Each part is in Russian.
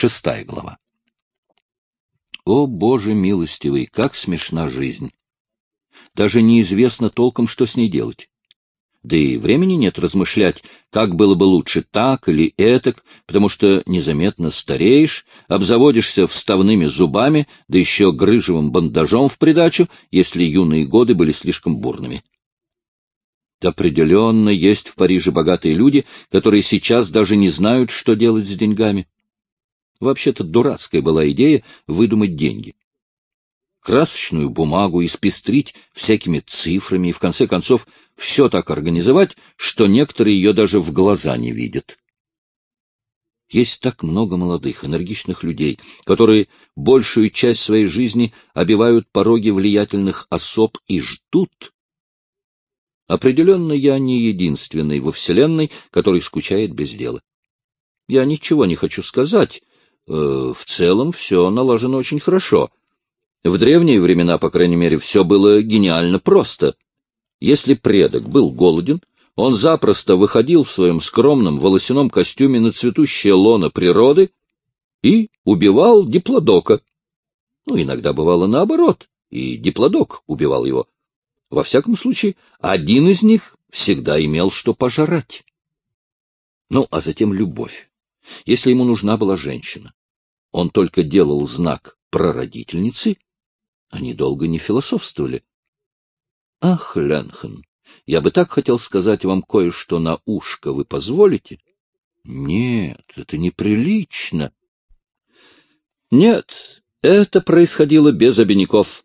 Шестая глава. О, Боже милостивый, как смешна жизнь! Даже неизвестно толком, что с ней делать. Да и времени нет размышлять, как было бы лучше так или этак, потому что незаметно стареешь, обзаводишься вставными зубами, да еще грыжевым бандажом в придачу, если юные годы были слишком бурными. Определенно есть в Париже богатые люди, которые сейчас даже не знают, что делать с деньгами. Вообще-то дурацкая была идея выдумать деньги красочную бумагу испестрить всякими цифрами и, в конце концов, все так организовать, что некоторые ее даже в глаза не видят. Есть так много молодых, энергичных людей, которые большую часть своей жизни обивают пороги влиятельных особ и ждут. Определенно, я не единственный во Вселенной, который скучает без дела. Я ничего не хочу сказать. Э, в целом все налажено очень хорошо. В древние времена, по крайней мере, все было гениально просто. Если предок был голоден, он запросто выходил в своем скромном волосяном костюме на цветущее лоно природы и убивал диплодока. Ну, иногда бывало наоборот, и диплодок убивал его. Во всяком случае, один из них всегда имел что пожрать. Ну, а затем любовь. Если ему нужна была женщина, он только делал знак прародительницы они долго не философствовали. — Ах, Ленхен, я бы так хотел сказать вам кое-что на ушко, вы позволите? — Нет, это неприлично. Нет, это происходило без обиняков.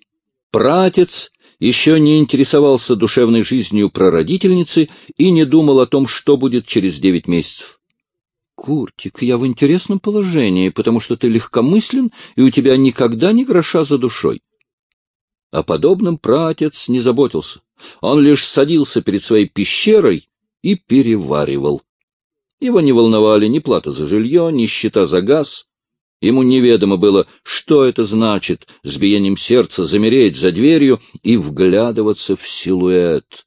Пратец еще не интересовался душевной жизнью прародительницы и не думал о том, что будет через девять месяцев. Куртик, я в интересном положении, потому что ты легкомыслен, и у тебя никогда ни гроша за душой. О подобном пратец не заботился. Он лишь садился перед своей пещерой и переваривал. Его не волновали ни плата за жилье, ни счета за газ. Ему неведомо было, что это значит с биением сердца замереть за дверью и вглядываться в силуэт.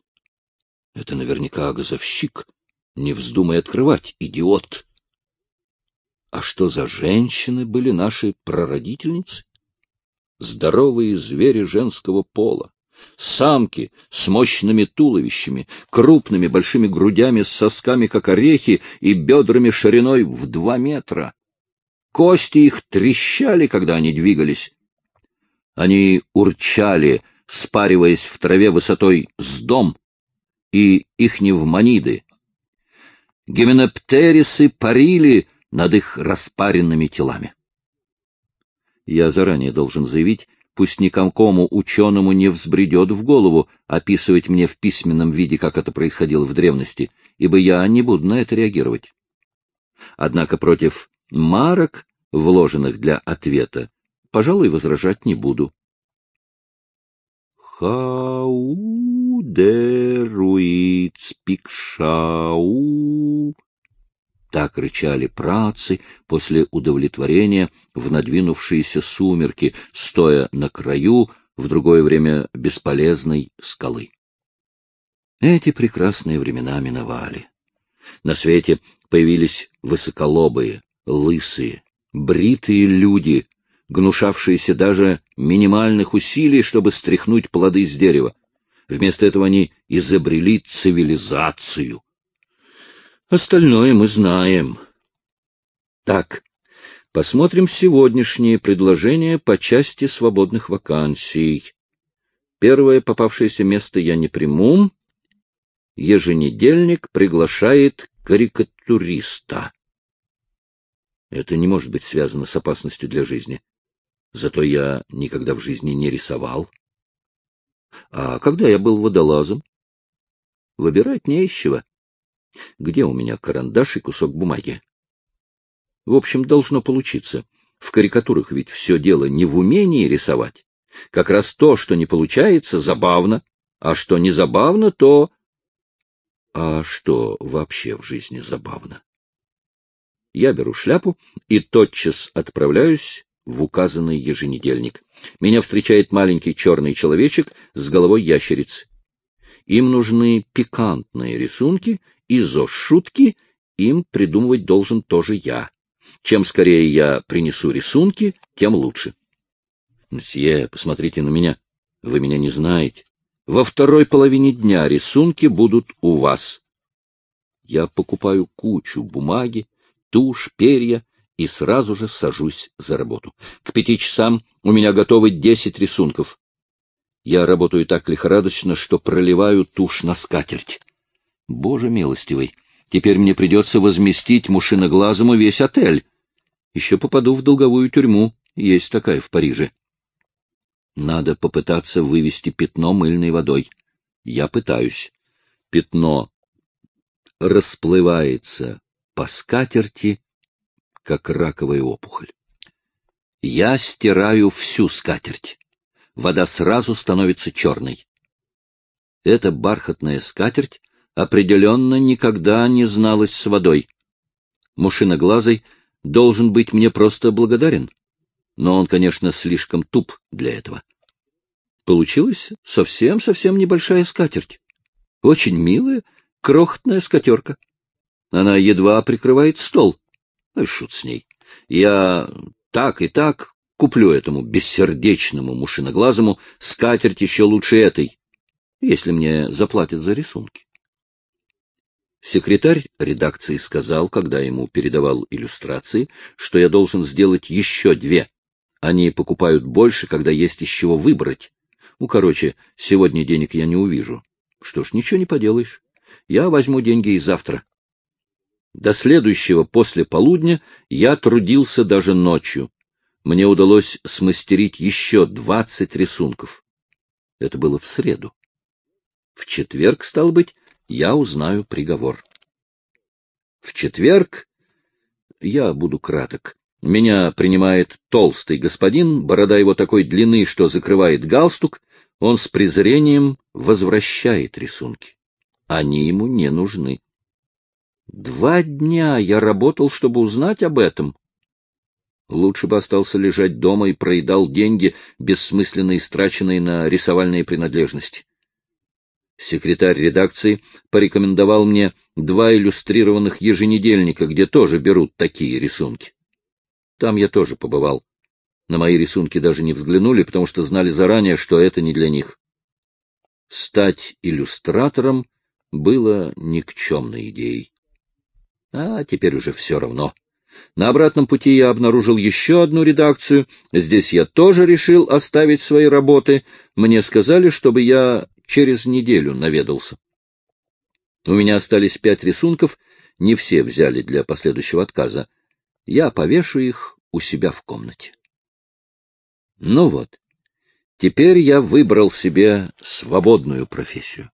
Это наверняка газовщик. Не вздумай открывать, идиот. А что за женщины были наши прародительницы? здоровые звери женского пола, самки с мощными туловищами, крупными большими грудями с сосками, как орехи, и бедрами шириной в два метра. Кости их трещали, когда они двигались. Они урчали, спариваясь в траве высотой с дом, и их невмониды. Гименоптерисы парили над их распаренными телами. Я заранее должен заявить, пусть никому ученому не взбредет в голову описывать мне в письменном виде, как это происходило в древности, ибо я не буду на это реагировать. Однако против марок, вложенных для ответа, пожалуй, возражать не буду. Хаудеруицпикшау так рычали працы после удовлетворения в надвинувшиеся сумерки, стоя на краю, в другое время бесполезной скалы. Эти прекрасные времена миновали. На свете появились высоколобые, лысые, бритые люди, гнушавшиеся даже минимальных усилий, чтобы стряхнуть плоды с дерева. Вместо этого они изобрели цивилизацию, Остальное мы знаем. Так, посмотрим сегодняшние предложения по части свободных вакансий. Первое попавшееся место я не приму. Еженедельник приглашает карикатуриста. Это не может быть связано с опасностью для жизни. Зато я никогда в жизни не рисовал. А когда я был водолазом? Выбирать не из чего. Где у меня карандаш и кусок бумаги? В общем, должно получиться. В карикатурах ведь все дело не в умении рисовать. Как раз то, что не получается, забавно, а что не забавно, то... А что вообще в жизни забавно? Я беру шляпу и тотчас отправляюсь в указанный еженедельник. Меня встречает маленький черный человечек с головой ящерицы. Им нужны пикантные рисунки и ЗОЖ-шутки им придумывать должен тоже я. Чем скорее я принесу рисунки, тем лучше. Мсье, посмотрите на меня. Вы меня не знаете. Во второй половине дня рисунки будут у вас. Я покупаю кучу бумаги, тушь, перья и сразу же сажусь за работу. К пяти часам у меня готовы десять рисунков. Я работаю так лихорадочно, что проливаю тушь на скатерть. Боже милостивый, теперь мне придется возместить мушиноглазому весь отель. Еще попаду в долговую тюрьму, есть такая в Париже. Надо попытаться вывести пятно мыльной водой. Я пытаюсь. Пятно расплывается по скатерти, как раковая опухоль. Я стираю всю скатерть вода сразу становится черной. Эта бархатная скатерть определенно никогда не зналась с водой. Мушиноглазый должен быть мне просто благодарен, но он, конечно, слишком туп для этого. Получилась совсем-совсем небольшая скатерть. Очень милая, крохотная скатерка. Она едва прикрывает стол. Ай, шут с ней. Я так и так Куплю этому бессердечному мушиноглазому скатерть еще лучше этой, если мне заплатят за рисунки. Секретарь редакции сказал, когда ему передавал иллюстрации, что я должен сделать еще две. Они покупают больше, когда есть из чего выбрать. Ну, короче, сегодня денег я не увижу. Что ж, ничего не поделаешь. Я возьму деньги и завтра. До следующего после полудня я трудился даже ночью мне удалось смастерить еще двадцать рисунков. Это было в среду. В четверг, стал быть, я узнаю приговор. В четверг я буду краток. Меня принимает толстый господин, борода его такой длины, что закрывает галстук, он с презрением возвращает рисунки. Они ему не нужны. Два дня я работал, чтобы узнать об этом. Лучше бы остался лежать дома и проедал деньги, бессмысленно истраченные на рисовальные принадлежности. Секретарь редакции порекомендовал мне два иллюстрированных еженедельника, где тоже берут такие рисунки. Там я тоже побывал. На мои рисунки даже не взглянули, потому что знали заранее, что это не для них. Стать иллюстратором было никчемной идеей. А теперь уже все равно. На обратном пути я обнаружил еще одну редакцию. Здесь я тоже решил оставить свои работы. Мне сказали, чтобы я через неделю наведался. У меня остались пять рисунков, не все взяли для последующего отказа. Я повешу их у себя в комнате. Ну вот, теперь я выбрал себе свободную профессию.